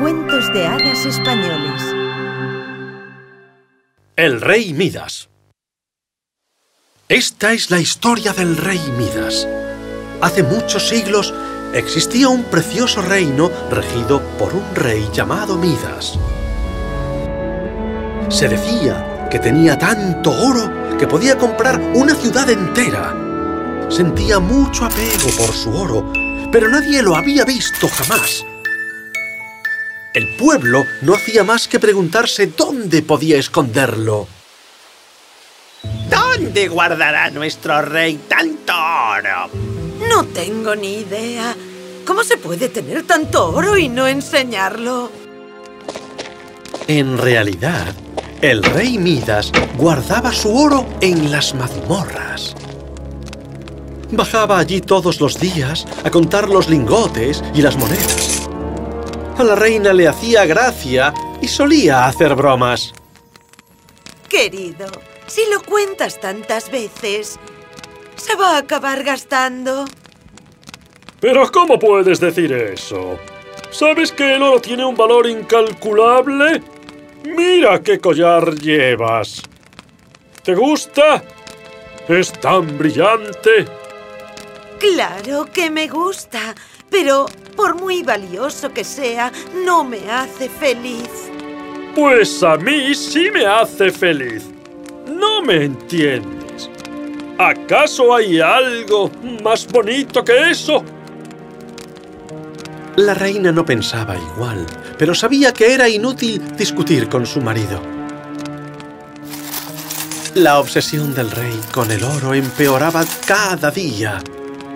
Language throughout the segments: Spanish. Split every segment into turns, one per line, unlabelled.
Cuentos de hadas españoles.
El rey Midas. Esta es la historia del rey Midas. Hace muchos siglos existía un precioso reino regido por un rey llamado Midas. Se decía que tenía tanto oro que podía comprar una ciudad entera. Sentía mucho apego por su oro, pero nadie lo había visto jamás. El pueblo no hacía más que preguntarse dónde podía esconderlo.
¿Dónde guardará nuestro rey tanto oro?
No tengo ni idea. ¿Cómo se puede tener tanto oro y no enseñarlo?
En realidad, el rey Midas guardaba su oro en las mazmorras. Bajaba allí todos los días a contar los lingotes y las monedas. A la reina le hacía gracia y solía hacer bromas.
Querido, si lo cuentas tantas veces, se va a acabar gastando.
¿Pero cómo puedes decir eso? ¿Sabes que el oro tiene un valor incalculable? Mira qué collar llevas. ¿Te gusta? Es tan brillante.
Claro que me gusta, pero por muy valioso que sea, no me hace feliz.
Pues a mí sí me hace feliz. No me entiendes. ¿Acaso hay algo más bonito que eso?
La reina no pensaba igual, pero sabía que era inútil discutir con su marido. La obsesión del rey con el oro empeoraba cada día.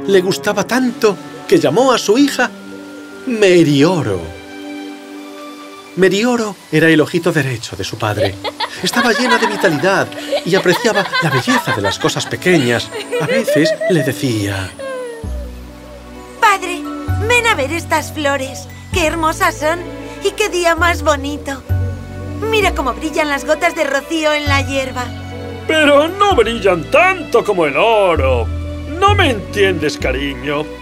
Le gustaba tanto que llamó a su hija Merioro. Merioro era el ojito derecho de su padre. Estaba llena de vitalidad y apreciaba la belleza de las cosas pequeñas. A veces le decía...
Padre, ven a ver estas flores. ¡Qué hermosas son! ¡Y qué día más bonito! Mira cómo brillan las gotas de rocío en la hierba.
Pero no brillan tanto como el oro. No me entiendes, cariño.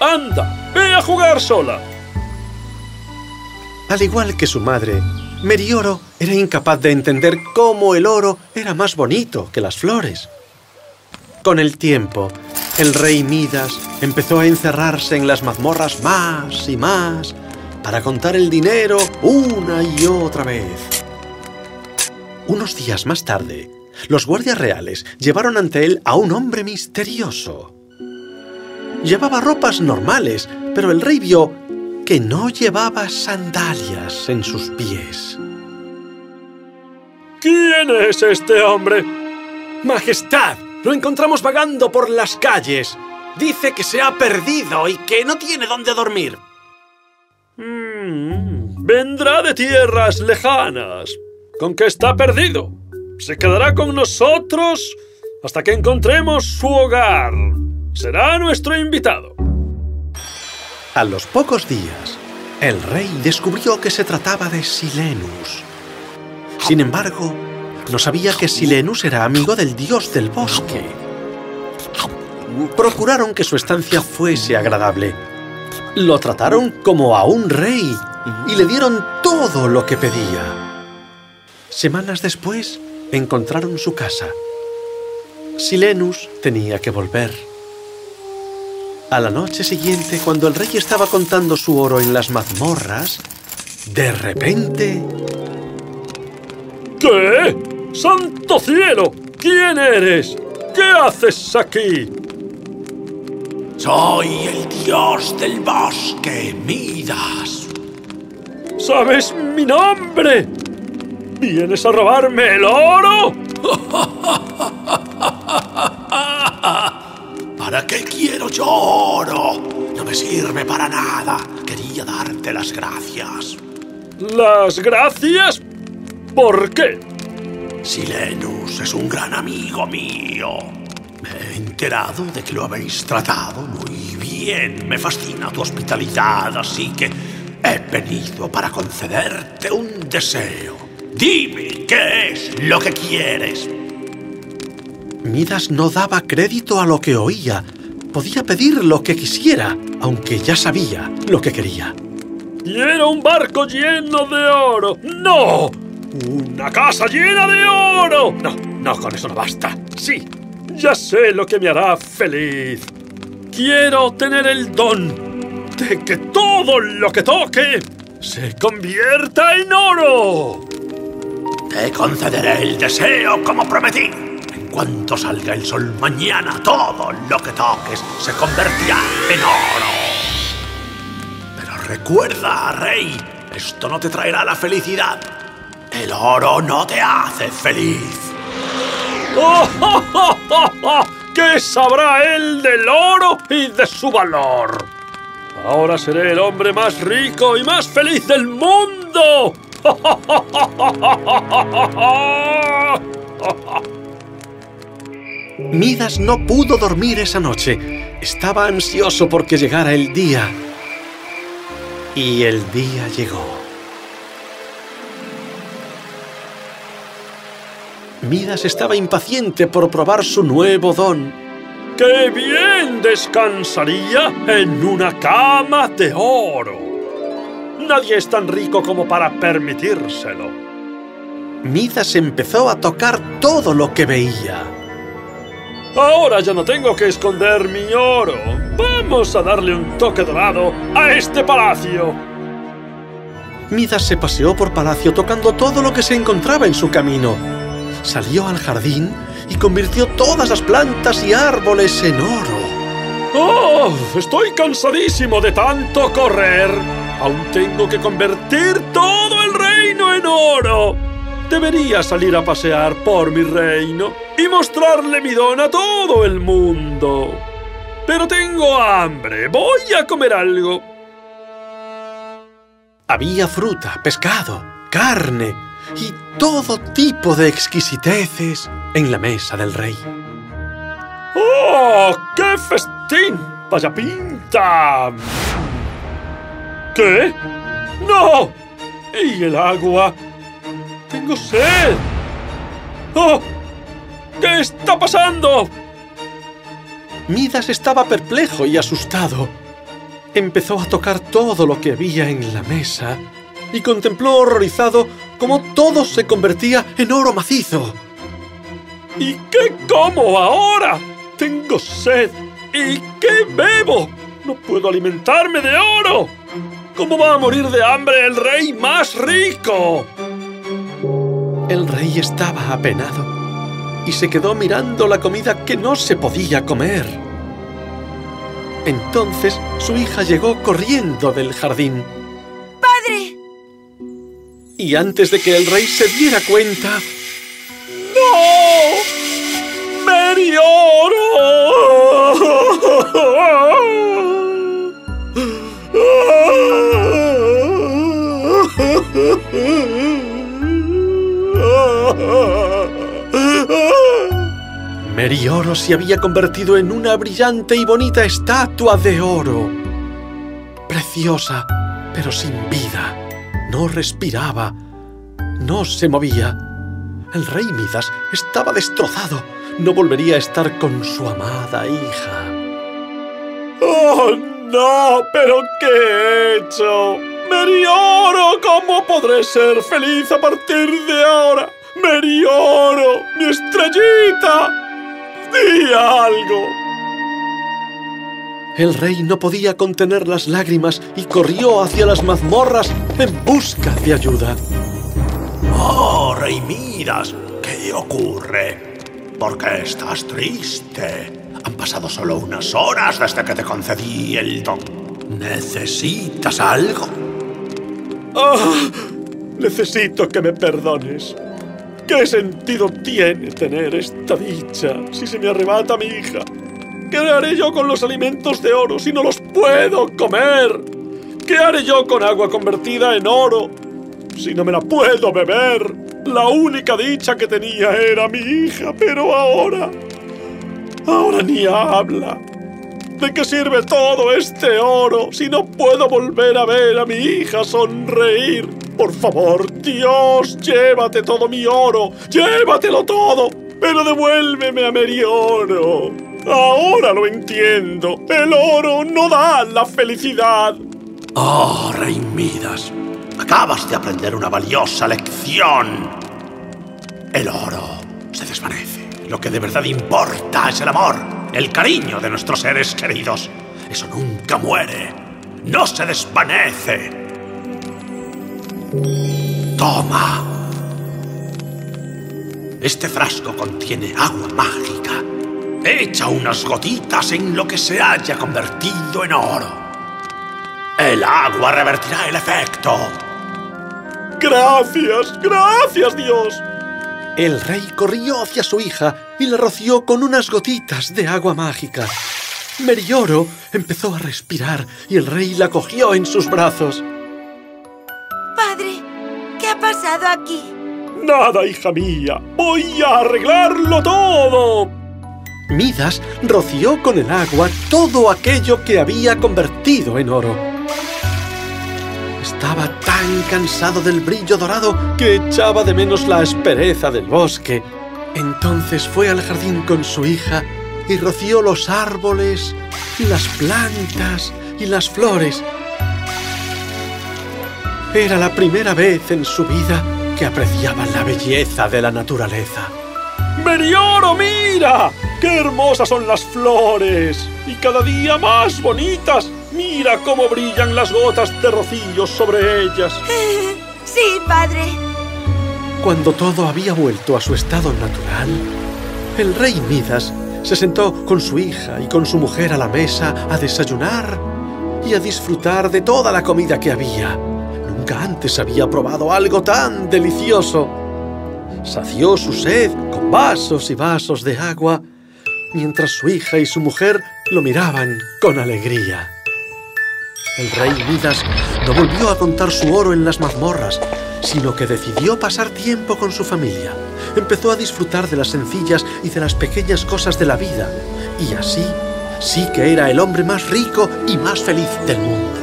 Anda, ve a jugar sola.
Al igual que su madre, Merioro era incapaz de entender cómo el oro era más bonito que las flores. Con el tiempo, el rey Midas empezó a encerrarse en las mazmorras más y más para contar el dinero una y otra vez. Unos días más tarde, los guardias reales llevaron ante él a un hombre misterioso. Llevaba ropas normales, pero el rey vio que no llevaba sandalias en sus pies.
¿Quién es este hombre?
¡Majestad! Lo encontramos vagando por las calles. Dice que se ha perdido y que no tiene dónde dormir.
Mm, vendrá de tierras lejanas. ¿Con qué está perdido? Se quedará con nosotros hasta que encontremos su hogar. Será nuestro invitado.
A los pocos días, el rey descubrió que se trataba de Silenus. Sin embargo, no sabía que Silenus era amigo del dios del bosque. Procuraron que su estancia fuese agradable. Lo trataron como a un rey y le dieron todo lo que pedía. Semanas después, encontraron su casa. Silenus tenía que volver. A la noche siguiente, cuando el rey estaba contando su oro en las mazmorras, de repente...
¿Qué? ¡Santo cielo! ¿Quién eres? ¿Qué haces aquí?
Soy el dios del bosque, Midas.
¿Sabes mi nombre? ¿Vienes a robarme el oro?
¿Para qué quiero yo oro? No me sirve para nada. Quería darte las gracias.
¿Las gracias? ¿Por qué?
Silenus es un gran amigo mío. Me he enterado de que lo habéis tratado muy bien. Me fascina tu hospitalidad, así que he venido para concederte un deseo. Dime qué es lo que quieres.
Midas no daba crédito a lo que oía. Podía pedir lo que quisiera, aunque ya sabía lo que quería.
Quiero un barco lleno de oro. ¡No! ¡Una casa llena de oro! No, no, con eso no basta. Sí, ya sé lo que me hará feliz. Quiero tener el don de que todo lo que toque se convierta en oro.
Te concederé el deseo como prometí. Cuanto salga el sol mañana, todo lo que toques se convertirá en oro. Pero recuerda, rey, esto no te traerá la felicidad. El oro no te hace feliz.
¿Qué sabrá él del oro y de su valor? Ahora seré el hombre más rico y más feliz del mundo.
Midas no pudo dormir esa noche. Estaba ansioso porque llegara el día. Y el día llegó. Midas estaba impaciente por probar su nuevo don.
¡Qué bien descansaría en una cama de oro! Nadie es tan rico como para permitírselo.
Midas empezó a tocar todo lo que veía.
Ahora ya no tengo que esconder mi oro. Vamos a darle un toque dorado a este palacio.
Midas se paseó por palacio tocando todo lo que se encontraba en su camino. Salió al jardín y convirtió todas las plantas y árboles en oro.
¡Oh! Estoy cansadísimo de tanto correr. Aún tengo que convertir todo el reino en oro. Debería salir a pasear por mi reino y mostrarle mi don a todo el mundo. Pero tengo hambre. Voy a comer algo.
Había fruta, pescado, carne y todo tipo de exquisiteces en la mesa del rey.
¡Oh! ¡Qué festín! ¡Vaya pinta! ¿Qué? ¡No! ¿Y el agua? ¡Tengo sed! ¡Oh! ¿Qué está pasando?
Midas estaba perplejo y asustado. Empezó a tocar todo lo que había en la mesa y contempló horrorizado cómo todo se convertía en oro macizo.
¿Y qué como ahora? Tengo sed. ¿Y qué bebo? No puedo alimentarme de oro. ¿Cómo va a morir de hambre el rey más rico?
El rey estaba apenado y se quedó mirando la comida que no se podía comer. Entonces su hija llegó corriendo del jardín.
¡Padre!
Y antes de que el rey se diera cuenta...
¡No! ¡Merioro!
Merioro se había convertido en una brillante y bonita estatua de oro. Preciosa, pero sin vida. No respiraba. No se movía. El rey Midas estaba destrozado. No volvería a estar con su amada hija.
¡Oh, no! ¿Pero qué he hecho? ¡Merioro! ¿Cómo podré ser feliz a partir de ahora? ¡Merioro! ¡Mi estrellita! ¡Di algo!
El rey no podía contener las lágrimas y corrió hacia las mazmorras en busca de ayuda.
¡Oh, rey Midas! ¿Qué ocurre? ¿Por qué estás triste? Han pasado solo unas horas desde que te concedí el don. ¿Necesitas algo?
¡Ah! Necesito que me perdones. ¿Qué sentido tiene tener esta dicha si se me arrebata mi hija? ¿Qué haré yo con los alimentos de oro si no los puedo comer? ¿Qué haré yo con agua convertida en oro si no me la puedo beber? La única dicha que tenía era mi hija, pero ahora... Ahora ni habla. ¿De qué sirve todo este oro si no puedo volver a ver a mi hija sonreír? Por favor, Dios, llévate todo mi oro, llévatelo todo, pero devuélveme a Merioro. Ahora lo entiendo. El oro no da la felicidad.
Oh, Rey Midas, acabas de aprender una valiosa lección. El oro se desvanece. Lo que de verdad importa es el amor, el cariño de nuestros seres queridos. Eso nunca muere, no se desvanece. Toma. Este frasco contiene agua mágica. Echa unas gotitas en lo que se haya convertido en oro. El agua revertirá el efecto.
Gracias, gracias, Dios.
El rey corrió hacia su hija y le roció con unas gotitas de agua mágica. Merioro empezó a respirar y el rey la cogió en sus brazos.
Padre, ¿qué ha pasado aquí?
Nada, hija mía. Voy a arreglarlo todo.
Midas roció con el agua todo aquello que había convertido en oro. Estaba tan cansado del brillo dorado que echaba de menos la aspereza del bosque. Entonces fue al jardín con su hija y roció los árboles, y las plantas y las flores. Era la primera vez en su vida que apreciaba la belleza de la naturaleza.
¡Merioro, mira! ¡Qué hermosas son las flores! ¡Y cada día más bonitas! Mira cómo brillan las gotas de rocío sobre ellas.
sí, padre.
Cuando todo había vuelto a su estado natural, el rey Midas se sentó con su hija y con su mujer a la mesa a desayunar y a disfrutar de toda la comida que había. Nunca antes había probado algo tan delicioso. Sació su sed con vasos y vasos de agua, mientras su hija y su mujer lo miraban con alegría. El rey Midas no volvió a contar su oro en las mazmorras, sino que decidió pasar tiempo con su familia. Empezó a disfrutar de las sencillas y de las pequeñas cosas de la vida. Y así sí que era el hombre más rico y más feliz del mundo.